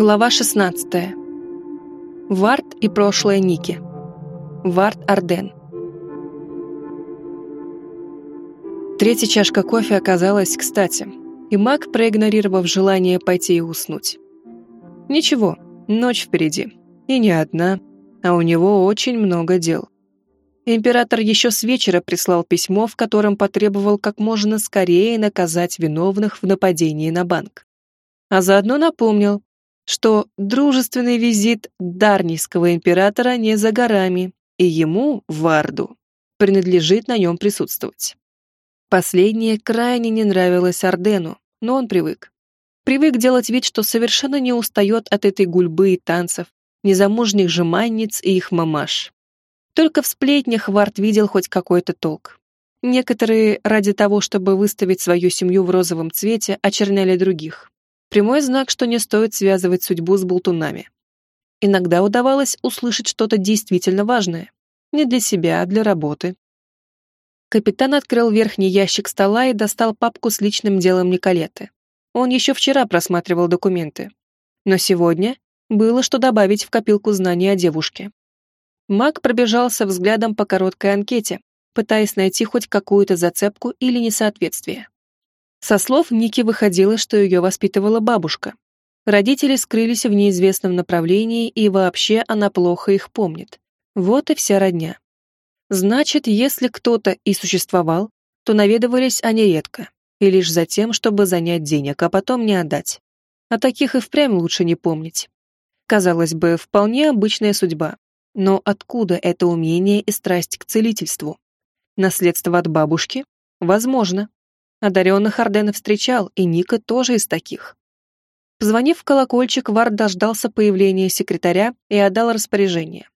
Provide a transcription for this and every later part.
Глава 16. Вард и прошлое Ники. Вард Арден. Третья чашка кофе оказалась кстати, и маг, проигнорировав желание пойти и уснуть. Ничего, ночь впереди. И не одна, а у него очень много дел. Император еще с вечера прислал письмо, в котором потребовал как можно скорее наказать виновных в нападении на банк. А заодно напомнил, что дружественный визит Дарнийского императора не за горами, и ему, Варду, принадлежит на нем присутствовать. Последнее крайне не нравилось Ардену, но он привык. Привык делать вид, что совершенно не устает от этой гульбы и танцев, незамужних жеманниц и их мамаш. Только в сплетнях Вард видел хоть какой-то толк. Некоторые ради того, чтобы выставить свою семью в розовом цвете, очерняли других. Прямой знак, что не стоит связывать судьбу с болтунами. Иногда удавалось услышать что-то действительно важное. Не для себя, а для работы. Капитан открыл верхний ящик стола и достал папку с личным делом Николеты. Он еще вчера просматривал документы. Но сегодня было что добавить в копилку знаний о девушке. Маг пробежался взглядом по короткой анкете, пытаясь найти хоть какую-то зацепку или несоответствие. Со слов Ники выходило, что ее воспитывала бабушка. Родители скрылись в неизвестном направлении, и вообще она плохо их помнит. Вот и вся родня. Значит, если кто-то и существовал, то наведывались они редко, и лишь за тем, чтобы занять денег, а потом не отдать. А таких и впрямь лучше не помнить. Казалось бы, вполне обычная судьба. Но откуда это умение и страсть к целительству? Наследство от бабушки? Возможно. Одаренных Ордена встречал, и Ника тоже из таких. Позвонив в колокольчик, Вард дождался появления секретаря и отдал распоряжение.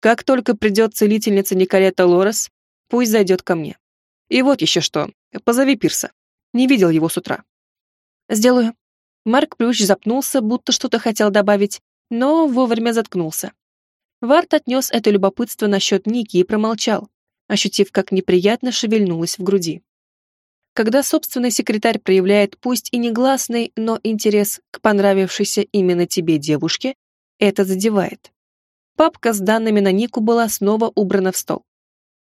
Как только придет целительница Николета Лорес, пусть зайдет ко мне. И вот еще что, позови Пирса. Не видел его с утра. Сделаю. Марк Плющ запнулся, будто что-то хотел добавить, но вовремя заткнулся. Вард отнес это любопытство насчет Ники и промолчал, ощутив, как неприятно шевельнулось в груди когда собственный секретарь проявляет пусть и негласный, но интерес к понравившейся именно тебе девушке, это задевает. Папка с данными на Нику была снова убрана в стол.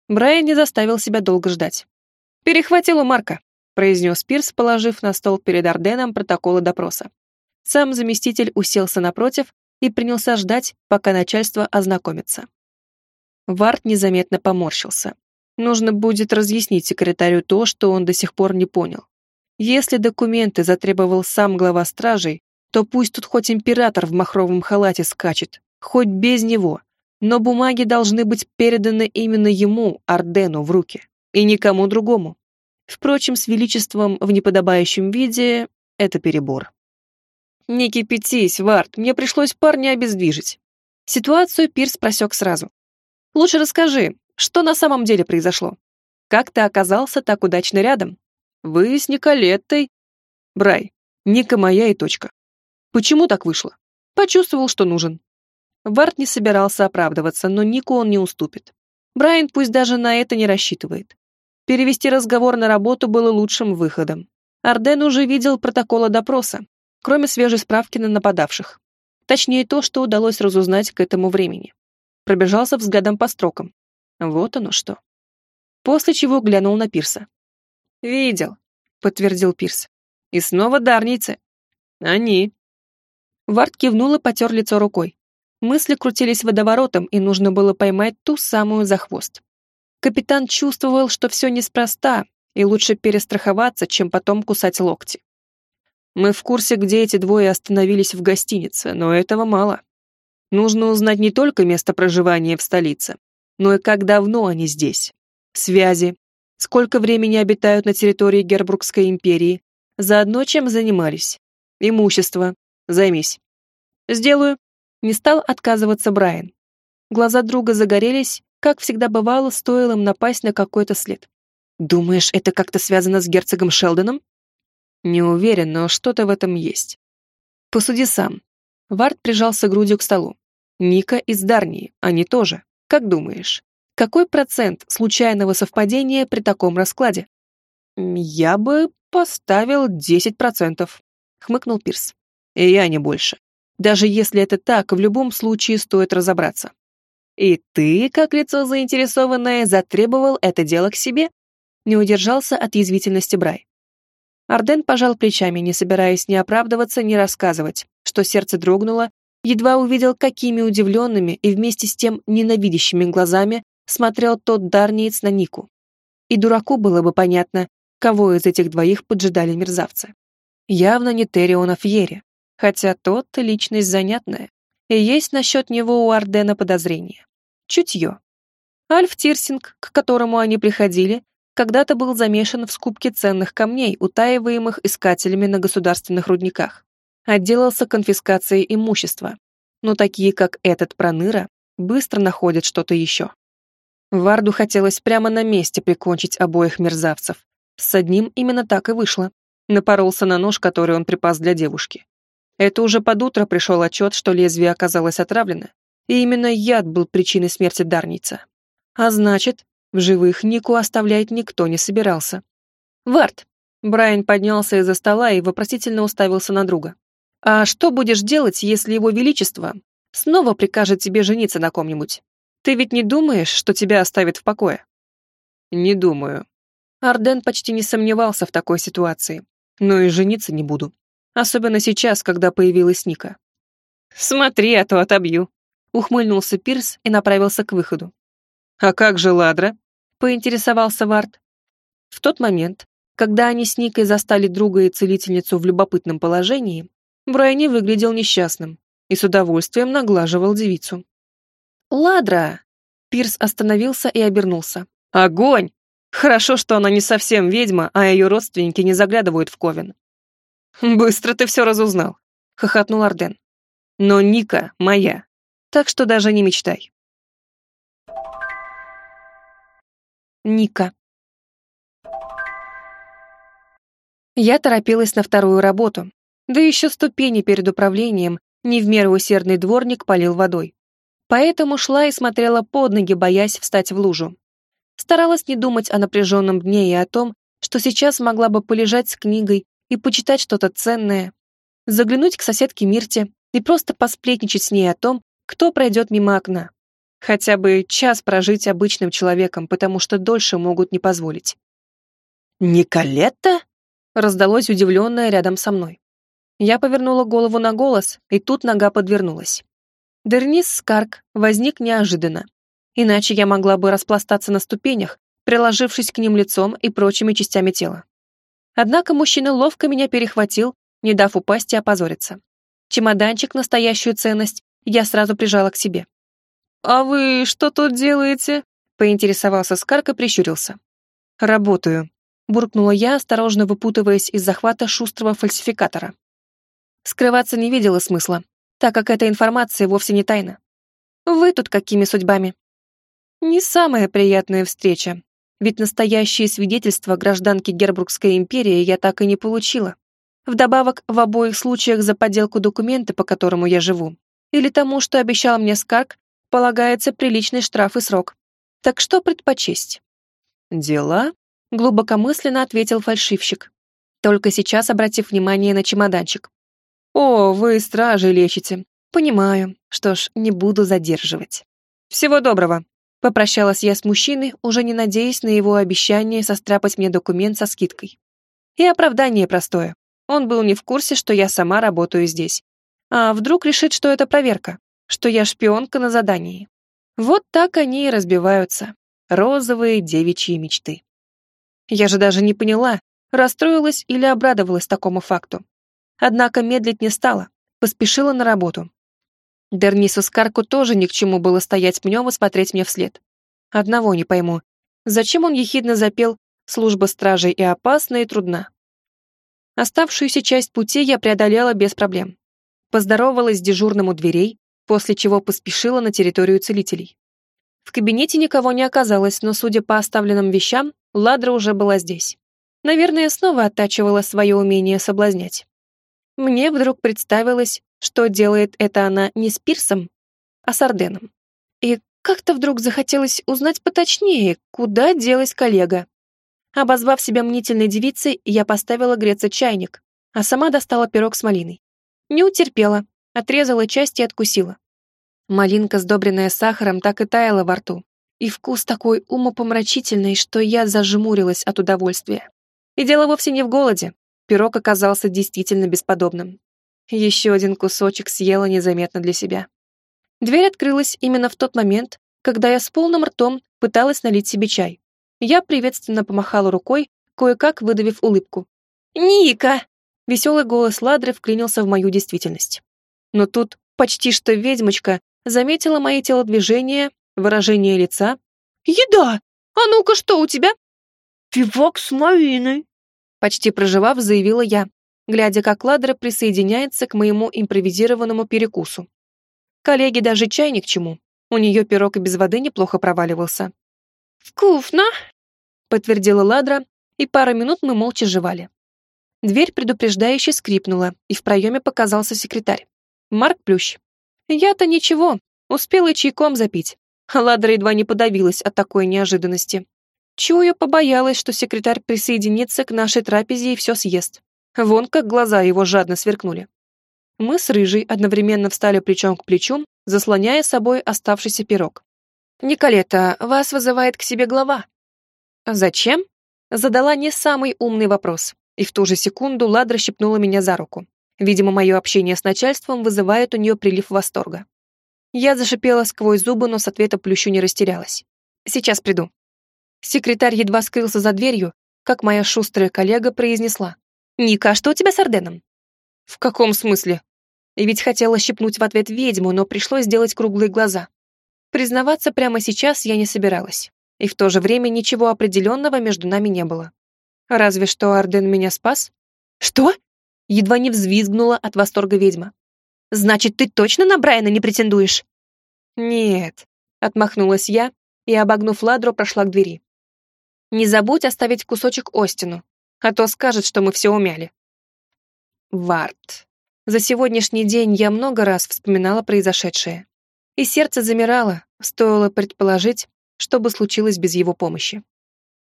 Брайан не заставил себя долго ждать. «Перехватил у Марка», — произнес Пирс, положив на стол перед Орденом протоколы допроса. Сам заместитель уселся напротив и принялся ждать, пока начальство ознакомится. Варт незаметно поморщился. Нужно будет разъяснить секретарю то, что он до сих пор не понял. Если документы затребовал сам глава стражей, то пусть тут хоть император в махровом халате скачет, хоть без него, но бумаги должны быть переданы именно ему, Ардену, в руки, и никому другому. Впрочем, с величеством в неподобающем виде это перебор. «Не кипятись, Вард, мне пришлось парня обездвижить». Ситуацию Пирс просек сразу. «Лучше расскажи, что на самом деле произошло? Как ты оказался так удачно рядом? Вы с Николеттой. Брай, Ника моя и точка. Почему так вышло? Почувствовал, что нужен. Варт не собирался оправдываться, но Нику он не уступит. Брайан пусть даже на это не рассчитывает. Перевести разговор на работу было лучшим выходом. Арден уже видел протоколы допроса, кроме свежей справки на нападавших. Точнее, то, что удалось разузнать к этому времени. Пробежался взглядом по строкам. Вот оно что. После чего глянул на Пирса. «Видел», — подтвердил Пирс. «И снова дарницы». «Они». Вард кивнул и потер лицо рукой. Мысли крутились водоворотом, и нужно было поймать ту самую за хвост. Капитан чувствовал, что все неспроста, и лучше перестраховаться, чем потом кусать локти. Мы в курсе, где эти двое остановились в гостинице, но этого мало. Нужно узнать не только место проживания в столице, но и как давно они здесь. Связи, сколько времени обитают на территории Гербургской империи, заодно чем занимались. Имущество. Займись. Сделаю. Не стал отказываться Брайан. Глаза друга загорелись, как всегда бывало, стоило им напасть на какой-то след. Думаешь, это как-то связано с герцогом Шелдоном? Не уверен, но что-то в этом есть. Посуди сам. Вард прижался грудью к столу. Ника из Дарнии, они тоже. Как думаешь, какой процент случайного совпадения при таком раскладе? Я бы поставил 10%, хмыкнул Пирс. И я не больше. Даже если это так, в любом случае стоит разобраться. И ты, как лицо заинтересованное, затребовал это дело к себе? Не удержался от язвительности Брай. Арден пожал плечами, не собираясь ни оправдываться, ни рассказывать, что сердце дрогнуло, едва увидел, какими удивленными и вместе с тем ненавидящими глазами смотрел тот дарниец на Нику. И дураку было бы понятно, кого из этих двоих поджидали мерзавцы. Явно не Териона Фьери, хотя тот личность занятная, и есть насчет него у Ардена подозрения. Чутье. Альф Тирсинг, к которому они приходили, когда-то был замешан в скупке ценных камней, утаиваемых искателями на государственных рудниках. Отделался конфискацией имущества. Но такие, как этот Проныра, быстро находят что-то еще. Варду хотелось прямо на месте прикончить обоих мерзавцев. С одним именно так и вышло. Напоролся на нож, который он припас для девушки. Это уже под утро пришел отчет, что лезвие оказалось отравлено, и именно яд был причиной смерти Дарница. А значит, в живых Нику оставлять никто не собирался. «Вард!» Брайан поднялся из-за стола и вопросительно уставился на друга. «А что будешь делать, если его величество снова прикажет тебе жениться на ком-нибудь? Ты ведь не думаешь, что тебя оставит в покое?» «Не думаю». Арден почти не сомневался в такой ситуации. «Но и жениться не буду. Особенно сейчас, когда появилась Ника. «Смотри, а то отобью», — ухмыльнулся Пирс и направился к выходу. «А как же Ладра?» — поинтересовался Вард. В тот момент, когда они с Никой застали друга и целительницу в любопытном положении, Брайни выглядел несчастным и с удовольствием наглаживал девицу. «Ладра!» Пирс остановился и обернулся. «Огонь! Хорошо, что она не совсем ведьма, а ее родственники не заглядывают в Ковен. «Быстро ты все разузнал», — хохотнул Арден. «Но Ника моя, так что даже не мечтай». Ника. Я торопилась на вторую работу, да еще ступени перед управлением не в меру усердный дворник полил водой. Поэтому шла и смотрела под ноги, боясь встать в лужу. Старалась не думать о напряженном дне и о том, что сейчас могла бы полежать с книгой и почитать что-то ценное, заглянуть к соседке Мирте и просто посплетничать с ней о том, кто пройдет мимо окна. Хотя бы час прожить обычным человеком, потому что дольше могут не позволить. «Николетта?» — раздалось удивленное рядом со мной. Я повернула голову на голос, и тут нога подвернулась. Дернис Скарк возник неожиданно. Иначе я могла бы распластаться на ступенях, приложившись к ним лицом и прочими частями тела. Однако мужчина ловко меня перехватил, не дав упасть и опозориться. Чемоданчик, настоящую ценность, я сразу прижала к себе. «А вы что тут делаете?» — поинтересовался Скарк и прищурился. «Работаю», — буркнула я, осторожно выпутываясь из захвата шустрого фальсификатора. Скрываться не видела смысла, так как эта информация вовсе не тайна. «Вы тут какими судьбами?» «Не самая приятная встреча», ведь настоящие свидетельства гражданки Гербургской империи я так и не получила. Вдобавок, в обоих случаях за подделку документа, по которому я живу, или тому, что обещал мне Скарк, полагается приличный штраф и срок. Так что предпочесть? «Дела?» — глубокомысленно ответил фальшивщик, только сейчас обратив внимание на чемоданчик. «О, вы стражи лечите. Понимаю. Что ж, не буду задерживать. Всего доброго!» Попрощалась я с мужчиной, уже не надеясь на его обещание состряпать мне документ со скидкой. И оправдание простое. Он был не в курсе, что я сама работаю здесь. А вдруг решит, что это проверка, что я шпионка на задании. Вот так они и разбиваются. Розовые девичьи мечты. Я же даже не поняла, расстроилась или обрадовалась такому факту. Однако медлить не стала, поспешила на работу. Дернису Скарку тоже ни к чему было стоять пнем и смотреть мне вслед. Одного не пойму. Зачем он ехидно запел «Служба стражей и опасна, и трудна». Оставшуюся часть пути я преодолела без проблем. Поздоровалась с дежурным у дверей, после чего поспешила на территорию целителей. В кабинете никого не оказалось, но, судя по оставленным вещам, Ладра уже была здесь. Наверное, снова оттачивала свое умение соблазнять. Мне вдруг представилось, что делает это она не с Пирсом, а с Арденом. И как-то вдруг захотелось узнать поточнее, куда делась коллега. Обозвав себя мнительной девицей, я поставила греться чайник, а сама достала пирог с малиной. Не утерпела, отрезала часть и откусила. Малинка, сдобренная сахаром, так и таяла во рту. И вкус такой умопомрачительный, что я зажмурилась от удовольствия. И дело вовсе не в голоде. Пирог оказался действительно бесподобным. Еще один кусочек съела незаметно для себя. Дверь открылась именно в тот момент, когда я с полным ртом пыталась налить себе чай. Я приветственно помахала рукой, кое-как выдавив улыбку. «Ника!» Веселый голос Ладры вклинился в мою действительность. Но тут почти что ведьмочка заметила мои телодвижения, выражение лица. «Еда! А ну-ка, что у тебя?» «Пивок с малиной!» Почти проживав, заявила я, глядя, как Ладра присоединяется к моему импровизированному перекусу. Коллеге даже чай ни к чему. У нее пирог и без воды неплохо проваливался. «Вкусно!» — подтвердила Ладра, и пару минут мы молча жевали. Дверь предупреждающе скрипнула, и в проеме показался секретарь. Марк Плющ. Я-то ничего, успела чайком запить. Ладра едва не подавилась от такой неожиданности. Чую, побоялась, что секретарь присоединится к нашей трапезе и все съест. Вон как глаза его жадно сверкнули. Мы с Рыжей одновременно встали плечом к плечу, заслоняя собой оставшийся пирог. «Николета, вас вызывает к себе глава». «Зачем?» Задала не самый умный вопрос и в ту же секунду Ладра щипнула меня за руку. Видимо, мое общение с начальством вызывает у нее прилив восторга. Я зашипела сквозь зубы, но с ответа плющу не растерялась. «Сейчас приду». Секретарь едва скрылся за дверью, как моя шустрая коллега произнесла. «Ника, а что у тебя с Орденом?» «В каком смысле?» И ведь хотела щипнуть в ответ ведьму, но пришлось сделать круглые глаза. Признаваться прямо сейчас я не собиралась. И в то же время ничего определенного между нами не было. Разве что Арден меня спас? Что? Едва не взвизгнула от восторга ведьма. Значит, ты точно на Брайана не претендуешь? Нет, отмахнулась я и, обогнув ладру, прошла к двери. Не забудь оставить кусочек Остину, а то скажет, что мы все умяли. Варт. За сегодняшний день я много раз вспоминала произошедшее. И сердце замирало, стоило предположить, что бы случилось без его помощи.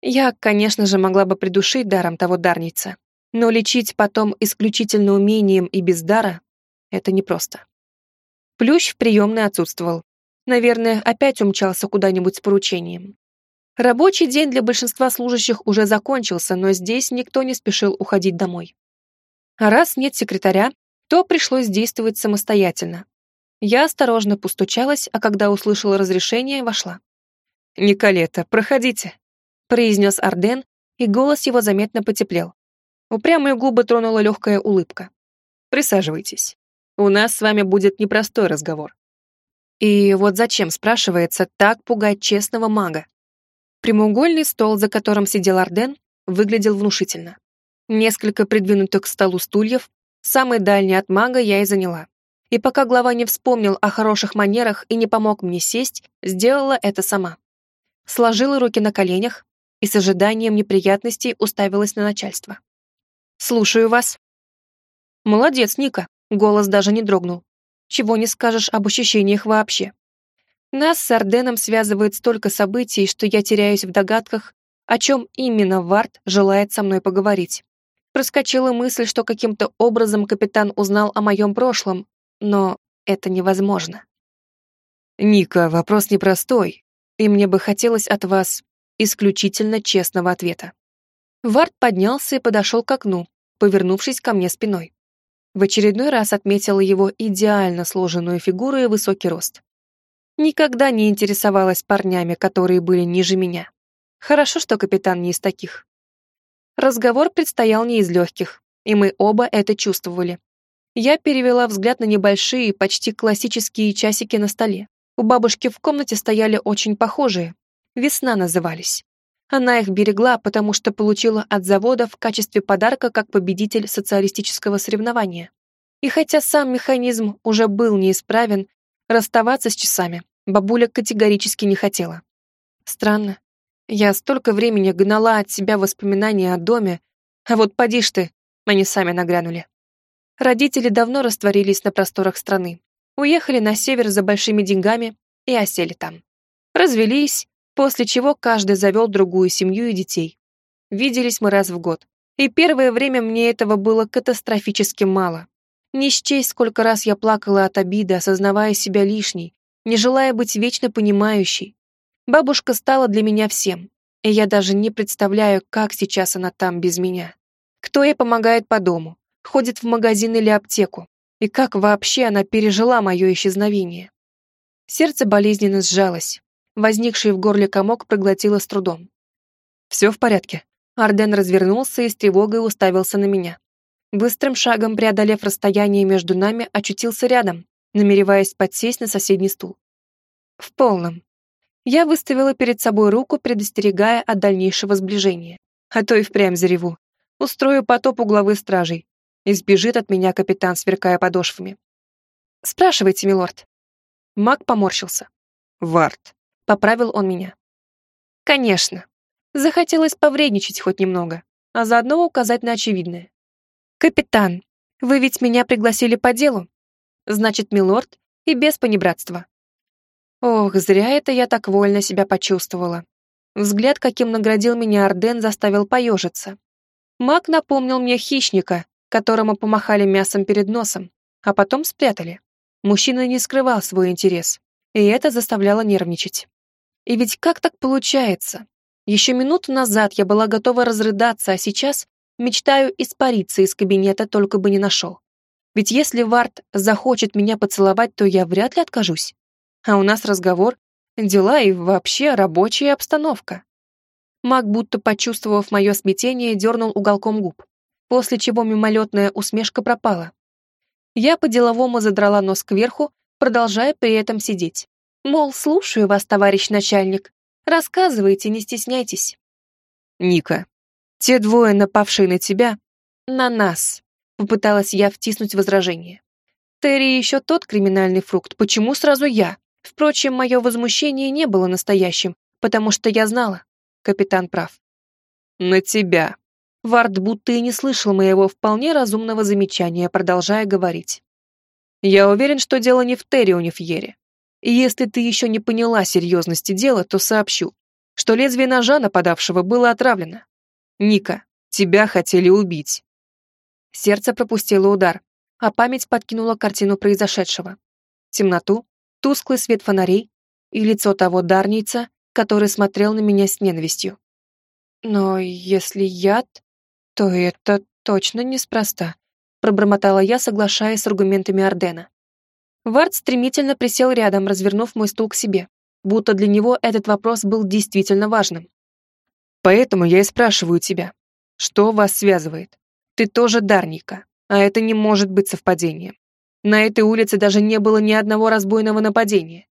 Я, конечно же, могла бы придушить даром того дарница, но лечить потом исключительно умением и без дара — это непросто. Плющ в приемной отсутствовал. Наверное, опять умчался куда-нибудь с поручением. Рабочий день для большинства служащих уже закончился, но здесь никто не спешил уходить домой. А раз нет секретаря, то пришлось действовать самостоятельно. Я осторожно постучалась, а когда услышала разрешение, вошла. «Николета, проходите», произнес Арден, и голос его заметно потеплел. Упрямые губы тронула легкая улыбка. «Присаживайтесь. У нас с вами будет непростой разговор». И вот зачем, спрашивается, так пугать честного мага? Прямоугольный стол, за которым сидел Арден, выглядел внушительно. Несколько придвинутых к столу стульев, самый дальний от мага я и заняла. И пока глава не вспомнил о хороших манерах и не помог мне сесть, сделала это сама. Сложила руки на коленях, и с ожиданием неприятностей уставилась на начальство. «Слушаю вас». «Молодец, Ника», голос даже не дрогнул. «Чего не скажешь об ощущениях вообще». Нас с Арденом связывает столько событий, что я теряюсь в догадках, о чем именно Варт желает со мной поговорить. Проскочила мысль, что каким-то образом капитан узнал о моем прошлом, но это невозможно. «Ника, вопрос непростой, и мне бы хотелось от вас исключительно честного ответа. Вард поднялся и подошел к окну, повернувшись ко мне спиной. В очередной раз отметила его идеально сложенную фигуру и высокий рост. Никогда не интересовалась парнями, которые были ниже меня. Хорошо, что капитан не из таких. Разговор предстоял не из легких, и мы оба это чувствовали. Я перевела взгляд на небольшие, почти классические часики на столе. У бабушки в комнате стояли очень похожие, «Весна» назывались. Она их берегла, потому что получила от завода в качестве подарка как победитель социалистического соревнования. И хотя сам механизм уже был неисправен, расставаться с часами бабуля категорически не хотела. Странно. Я столько времени гнала от себя воспоминания о доме, а вот поди ж ты, они сами нагрянули. Родители давно растворились на просторах страны, уехали на север за большими деньгами и осели там. Развелись, после чего каждый завел другую семью и детей. Виделись мы раз в год. И первое время мне этого было катастрофически мало. Не счесть, сколько раз я плакала от обиды, осознавая себя лишней, не желая быть вечно понимающей. Бабушка стала для меня всем, и я даже не представляю, как сейчас она там без меня. Кто ей помогает по дому, ходит в магазин или аптеку, и как вообще она пережила мое исчезновение. Сердце болезненно сжалось. Возникший в горле комок проглотило с трудом. «Все в порядке». Арден развернулся и с тревогой уставился на меня. Быстрым шагом преодолев расстояние между нами, очутился рядом, намереваясь подсесть на соседний стул. В полном. Я выставила перед собой руку, предостерегая от дальнейшего сближения. А то и впрямь зареву. Устрою потоп у главы стражей. Избежит от меня капитан, сверкая подошвами. «Спрашивайте, милорд». Маг поморщился. «Вард», — поправил он меня. «Конечно. Захотелось повредничать хоть немного, а заодно указать на очевидное. «Капитан, вы ведь меня пригласили по делу. Значит, милорд и без понебратства». Ох, зря это я так вольно себя почувствовала. Взгляд, каким наградил меня Арден, заставил поежиться. Маг напомнил мне хищника, которому помахали мясом перед носом, а потом спрятали. Мужчина не скрывал свой интерес, и это заставляло нервничать. И ведь как так получается? Еще минуту назад я была готова разрыдаться, а сейчас Мечтаю испариться из кабинета, только бы не нашел. Ведь если Варт захочет меня поцеловать, то я вряд ли откажусь. А у нас разговор, дела и вообще рабочая обстановка. Маг, будто почувствовав мое смятение, дернул уголком губ, после чего мимолетная усмешка пропала. Я по-деловому задрала нос кверху, продолжая при этом сидеть. Мол, слушаю вас, товарищ начальник. Рассказывайте, не стесняйтесь. Ника, те двое, напавшие на тебя, на нас, попыталась я втиснуть возражение. Терри еще тот криминальный фрукт, почему сразу я? Впрочем, мое возмущение не было настоящим, потому что я знала. Капитан прав. На тебя. Вард будто и не слышал моего вполне разумного замечания, продолжая говорить. Я уверен, что дело не в Террионе Фьере. И если ты еще не поняла серьезности дела, то сообщу, что лезвие ножа нападавшего было отравлено. Ника, тебя хотели убить. Сердце пропустило удар, а память подкинула картину произошедшего. Темноту, тусклый свет фонарей и лицо того дарница, который смотрел на меня с ненавистью. Но если яд, то это точно неспроста, пробормотала я, соглашаясь с аргументами Ардена. Вард стремительно присел рядом, развернув мой стул к себе, будто для него этот вопрос был действительно важным. Поэтому я и спрашиваю тебя, что вас связывает? Ты тоже Дарника, а это не может быть совпадением. На этой улице даже не было ни одного разбойного нападения.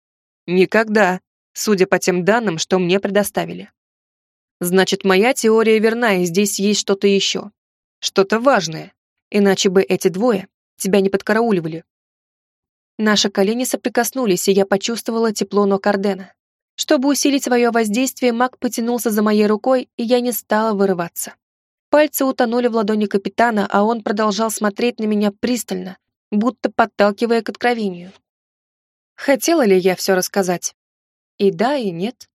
Никогда, судя по тем данным, что мне предоставили. Значит, моя теория верна, и здесь есть что-то еще. Что-то важное. Иначе бы эти двое тебя не подкарауливали. Наши колени соприкоснулись, и я почувствовала тепло ног Ордена. Чтобы усилить свое воздействие, маг потянулся за моей рукой, и я не стала вырываться. Пальцы утонули в ладони капитана, а он продолжал смотреть на меня пристально, будто подталкивая к откровению. Хотела ли я все рассказать? И да, и нет.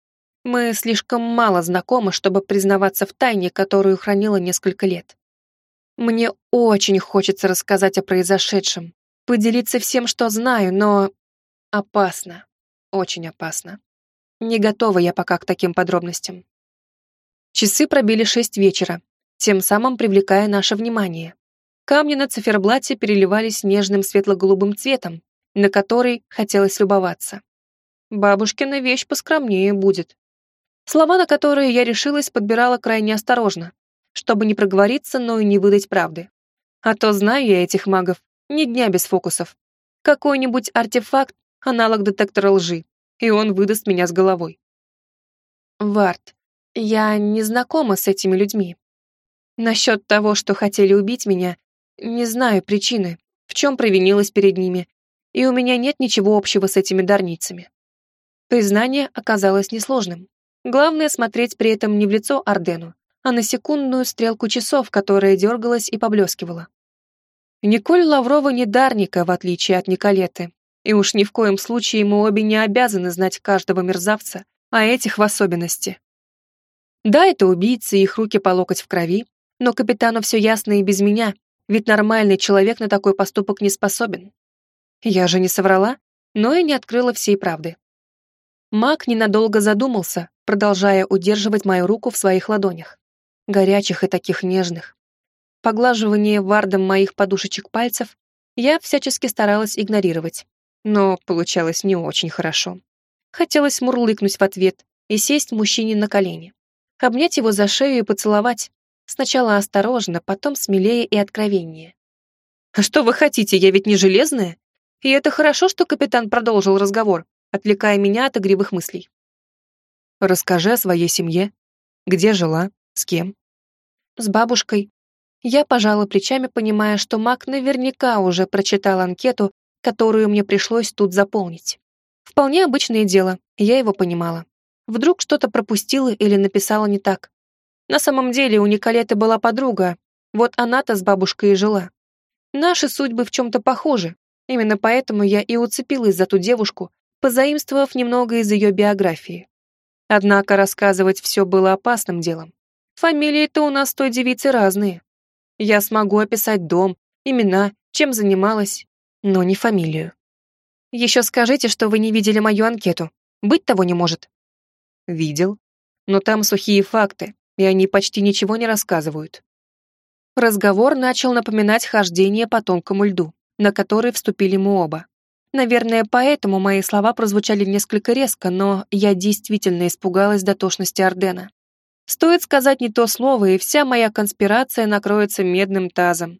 Мы слишком мало знакомы, чтобы признаваться в тайне, которую хранила несколько лет. Мне очень хочется рассказать о произошедшем, поделиться всем, что знаю, но опасно, очень опасно. Не готова я пока к таким подробностям. Часы пробили шесть вечера, тем самым привлекая наше внимание. Камни на циферблате переливались нежным светло-голубым цветом, на который хотелось любоваться. Бабушкина вещь поскромнее будет. Слова, на которые я решилась, подбирала крайне осторожно, чтобы не проговориться, но и не выдать правды. А то знаю я этих магов, ни дня без фокусов. Какой-нибудь артефакт, аналог детектора лжи, и он выдаст меня с головой. Варт, я не знакома с этими людьми. Насчет того, что хотели убить меня, не знаю причины, в чем провинилась перед ними, и у меня нет ничего общего с этими дарницами. Признание оказалось несложным. Главное смотреть при этом не в лицо Ардену, а на секундную стрелку часов, которая дергалась и поблескивала. Николь Лаврова не дарника, в отличие от Николеты, и уж ни в коем случае мы обе не обязаны знать каждого мерзавца, а этих в особенности. Да, это убийцы, их руки по локоть в крови, но капитану все ясно и без меня, ведь нормальный человек на такой поступок не способен. Я же не соврала, но и не открыла всей правды. Маг ненадолго задумался, продолжая удерживать мою руку в своих ладонях. Горячих и таких нежных. Поглаживание вардом моих подушечек пальцев я всячески старалась игнорировать, но получалось не очень хорошо. Хотелось мурлыкнуть в ответ и сесть мужчине на колени. Обнять его за шею и поцеловать. Сначала осторожно, потом смелее и откровеннее. «А что вы хотите, я ведь не железная?» И это хорошо, что капитан продолжил разговор, отвлекая меня от игривых мыслей. «Расскажи о своей семье. Где жила? С кем?» «С бабушкой». Я пожала плечами, понимая, что Мак наверняка уже прочитал анкету, которую мне пришлось тут заполнить. Вполне обычное дело, я его понимала. Вдруг что-то пропустила или написала не так. На самом деле у Николеты была подруга, вот она-то с бабушкой и жила. Наши судьбы в чем-то похожи, именно поэтому я и уцепилась за ту девушку, позаимствовав немного из ее биографии. Однако рассказывать все было опасным делом. Фамилии-то у нас той девицы разные. Я смогу описать дом, имена, чем занималась, но не фамилию. Еще скажите, что вы не видели мою анкету. Быть того не может. Видел. Но там сухие факты, и они почти ничего не рассказывают. Разговор начал напоминать хождение по тонкому льду, на который вступили мы оба. Наверное, поэтому мои слова прозвучали несколько резко, но я действительно испугалась дотошности Ордена. Стоит сказать не то слово, и вся моя конспирация накроется медным тазом.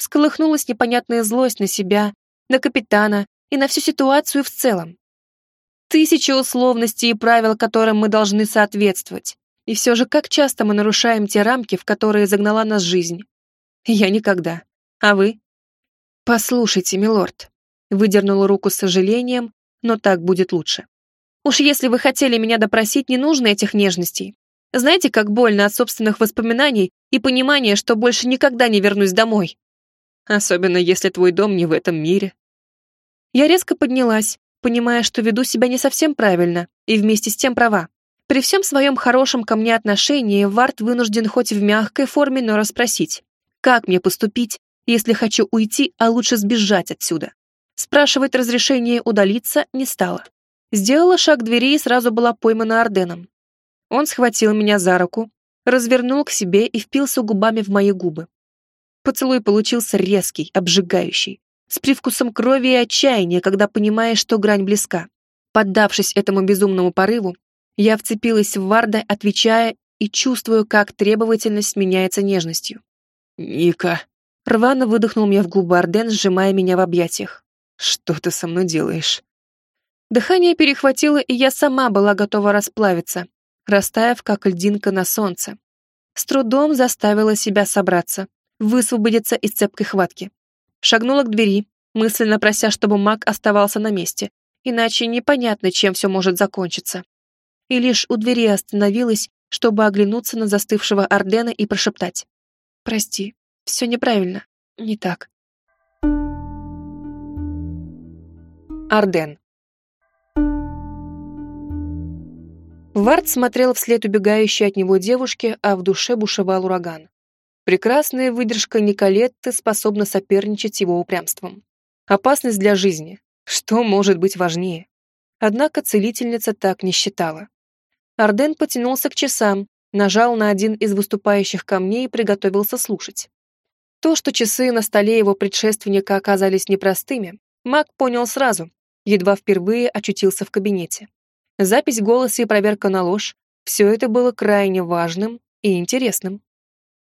Всколыхнулась непонятная злость на себя, на капитана и на всю ситуацию в целом. Тысячи условностей и правил, которым мы должны соответствовать. И все же, как часто мы нарушаем те рамки, в которые загнала нас жизнь? Я никогда. А вы? Послушайте, милорд, Выдернула руку с сожалением, но так будет лучше. Уж если вы хотели меня допросить, не нужно этих нежностей. Знаете, как больно от собственных воспоминаний и понимания, что больше никогда не вернусь домой. Особенно если твой дом не в этом мире. Я резко поднялась, понимая, что веду себя не совсем правильно и вместе с тем права. При всем своем хорошем ко мне отношении Варт вынужден хоть в мягкой форме, но расспросить, как мне поступить, если хочу уйти, а лучше сбежать отсюда. Спрашивать разрешение удалиться не стала. Сделала шаг к двери и сразу была поймана Орденом. Он схватил меня за руку, развернул к себе и впился губами в мои губы. Поцелуй получился резкий, обжигающий, с привкусом крови и отчаяния, когда понимаешь, что грань близка. Поддавшись этому безумному порыву, я вцепилась в Варда, отвечая и чувствую, как требовательность меняется нежностью. «Ника!» Рвано выдохнул мне в губы Арден, сжимая меня в объятиях. Что ты со мной делаешь? Дыхание перехватило, и я сама была готова расплавиться, растаяв, как льдинка на солнце. С трудом заставила себя собраться, высвободиться из цепкой хватки. Шагнула к двери, мысленно прося, чтобы маг оставался на месте, иначе непонятно, чем все может закончиться. И лишь у двери остановилась, чтобы оглянуться на застывшего Ордена и прошептать. «Прости, все неправильно, не так. Арден. Вард смотрел вслед убегающей от него девушке, а в душе бушевал ураган. Прекрасная выдержка Николетты способна соперничать с его упрямством. Опасность для жизни. Что может быть важнее? Однако целительница так не считала. Арден потянулся к часам, нажал на один из выступающих камней и приготовился слушать. То, что часы на столе его предшественника оказались непростыми, маг понял сразу, едва впервые очутился в кабинете. Запись голоса и проверка на ложь — все это было крайне важным и интересным.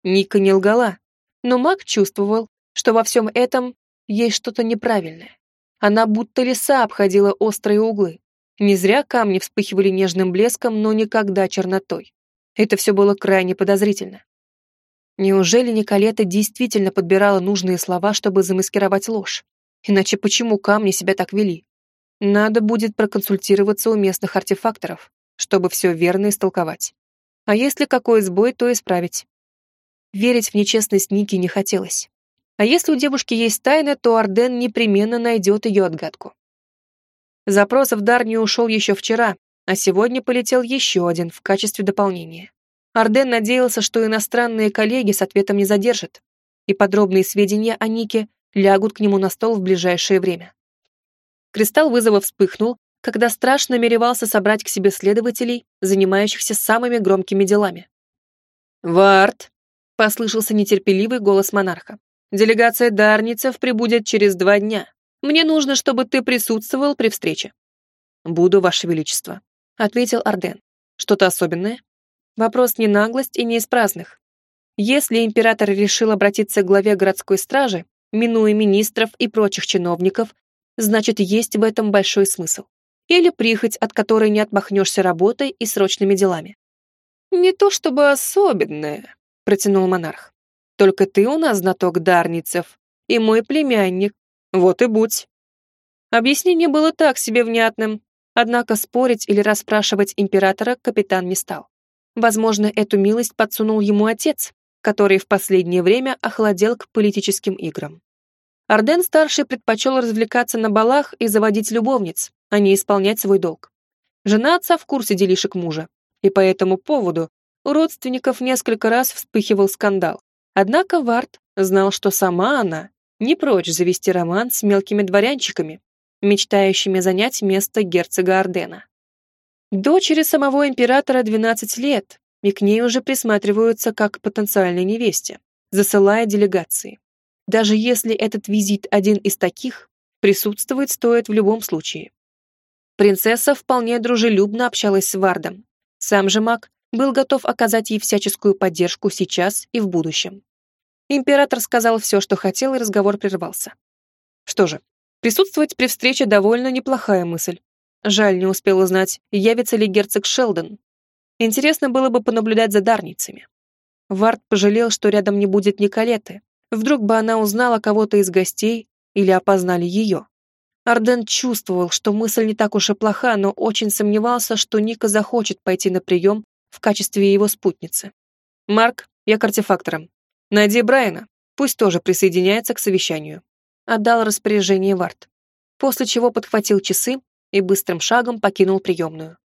Ника не лгала, но маг чувствовал, что во всем этом есть что-то неправильное. Она будто леса обходила острые углы. Не зря камни вспыхивали нежным блеском, но никогда чернотой. Это все было крайне подозрительно. Неужели Николета действительно подбирала нужные слова, чтобы замаскировать ложь? Иначе почему камни себя так вели? Надо будет проконсультироваться у местных артефакторов, чтобы все верно истолковать. А если какой сбой, то исправить. Верить в нечестность Ники не хотелось. А если у девушки есть тайна, то Арден непременно найдет ее отгадку. Запрос в Дарнию ушел еще вчера, а сегодня полетел еще один в качестве дополнения. Арден надеялся, что иностранные коллеги с ответом не задержат. и подробные сведения о Нике лягут к нему на стол в ближайшее время. Кристалл вызова вспыхнул, когда страж намеревался собрать к себе следователей, занимающихся самыми громкими делами. «Вард!» — послышался нетерпеливый голос монарха. «Делегация Дарницев прибудет через два дня. Мне нужно, чтобы ты присутствовал при встрече». «Буду, Ваше Величество», — ответил Арден. «Что-то особенное?» Вопрос не наглость и не из праздных. Если император решил обратиться к главе городской стражи, минуя министров и прочих чиновников, значит, есть в этом большой смысл. Или прихоть, от которой не отмахнешься работой и срочными делами. «Не то чтобы особенное», — протянул монарх. «Только ты у нас знаток Дарницев, и мой племянник. Вот и будь». Объяснение было так себе внятным, однако спорить или расспрашивать императора капитан не стал. Возможно, эту милость подсунул ему отец, который в последнее время охладел к политическим играм. Арден-старший предпочел развлекаться на балах и заводить любовниц, а не исполнять свой долг. Жена отца в курсе делишек мужа, и по этому поводу у родственников несколько раз вспыхивал скандал. Однако Варт знал, что сама она не прочь завести роман с мелкими дворянчиками, мечтающими занять место герцога Ардена. Дочери самого императора 12 лет, и к ней уже присматриваются как к потенциальной невесте, засылая делегации. Даже если этот визит один из таких, присутствовать стоит в любом случае. Принцесса вполне дружелюбно общалась с Вардом. Сам же маг был готов оказать ей всяческую поддержку сейчас и в будущем. Император сказал все, что хотел, и разговор прервался. Что же, присутствовать при встрече довольно неплохая мысль. Жаль, не успел узнать, явится ли герцог Шелдон, Интересно было бы понаблюдать за дарницами. Вард пожалел, что рядом не будет Николеты. Вдруг бы она узнала кого-то из гостей или опознали ее. Арден чувствовал, что мысль не так уж и плоха, но очень сомневался, что Ника захочет пойти на прием в качестве его спутницы. «Марк, я к артефакторам. Найди Брайана, пусть тоже присоединяется к совещанию». Отдал распоряжение Вард, после чего подхватил часы и быстрым шагом покинул приемную.